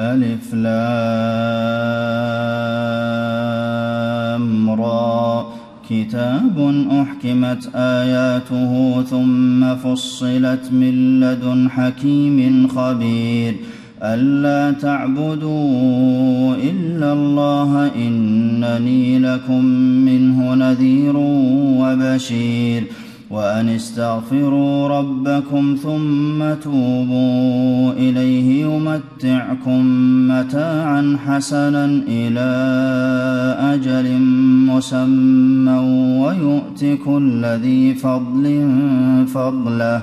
ألف لام را. كتاب أحكمت آياته ثم فصلت من لدن حكيم خبير. ألا تعبدوا إلا الله إنني لكم منه نذير وبشير وأن استغفروا ربكم ثم توبوا إليه يمتعكم متاعا حسنا إلى أجل مسمى ويؤت كل ذي فضل فضله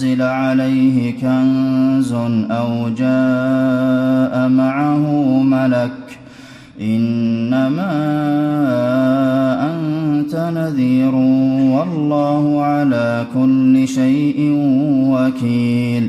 أنزل عليه كنز أو جاء معه ملك إنما أنت نذير والله على كل شيء وكيل